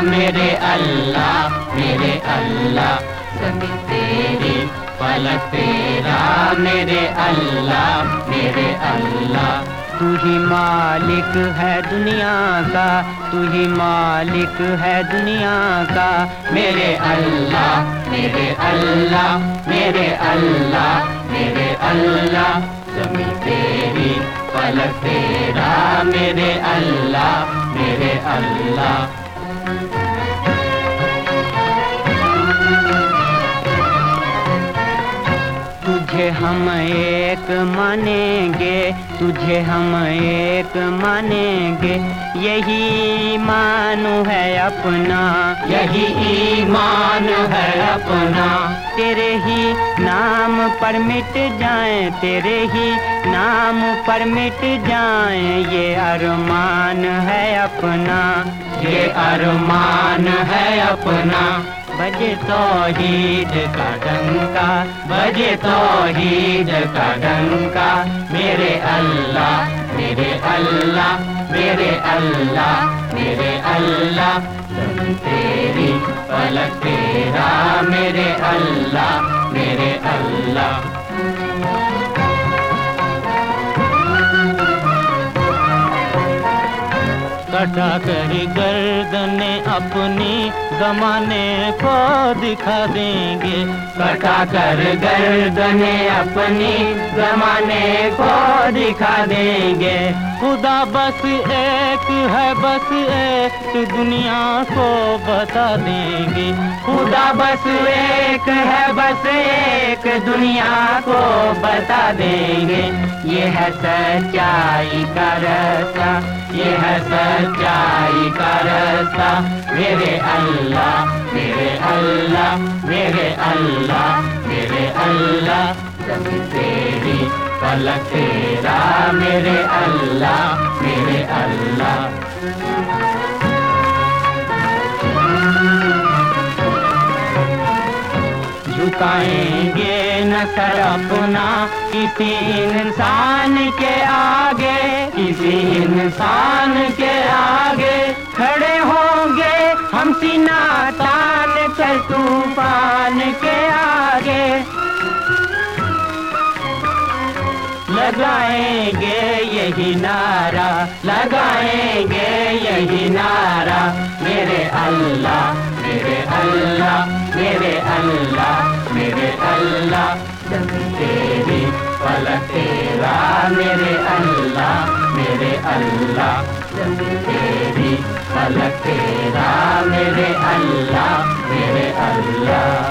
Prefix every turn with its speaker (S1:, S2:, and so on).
S1: मेरे अल्लाह मेरे अल्लाह। ज़मीन तेरी फलक तेरा, मेरे अल्लाह मेरे अल्लाह।
S2: तू ही मालिक है दुनिया का, तू ही मालिक है दुनिया का।
S1: मेरे अल्लाह मेरे अल्लाह मेरे अल्लाह मेरे अल्लाह। ज़मीन तेरी पलक तेरा, मेरे अल्लाह मेरे अल्लाह।
S2: तुझे हम एक मानेंगे तुझे हम एक मानेंगे। यही मानो है अपना।
S1: यही ईमान है अपना।
S2: तेरे ही नाम पर मिट जाए तेरे ही नाम पर मिट जाए। ये अरमान है अपना।
S1: ये अरमान है अपना।
S2: बजे तौहीद का डंका
S1: बजे तौहीद का डंका मेरे अल्लाह मेरे अल्लाह मेरे अल्लाह मेरे अल्लाह तेरी पलक तेरा। मेरे अल्लाह मेरे अल्लाह।
S2: कटा कर गर्दने अपनी जमाने को दिखा देंगे।
S1: कटा कर गर्दने अपनी जमाने को दिखा देंगे।
S2: खुदा बस एक है, बस एक दुनिया को बता देंगे।
S1: खुदा बस एक है, बस एक दुनिया को बता देंगे। ये है सच्चाई का रास्ता, ये है सच्चाई का रास्ता। मेरे अल्लाह मेरे अल्लाह मेरे अल्लाह मेरे अल्लाह। पलक तेरा मेरे अल्लाह मेरे अल्लाह।
S2: झुकाएँगे न सर अपना, किसी इंसान के आगे,
S1: किसी इंसान के आगे।
S2: खड़े होंगे हम सीना लगाएँगे यही नारा,
S1: लगाएँगे यही नारा। मेरे अल्लाह मेरे अल्लाह मेरे अल्लाह मेरे अल्लाह। तेरी पलक तेरा, मेरे अल्लाह मेरे अल्लाह। तेरी पलक तेरा, मेरे अल्लाह मेरे अल्लाह।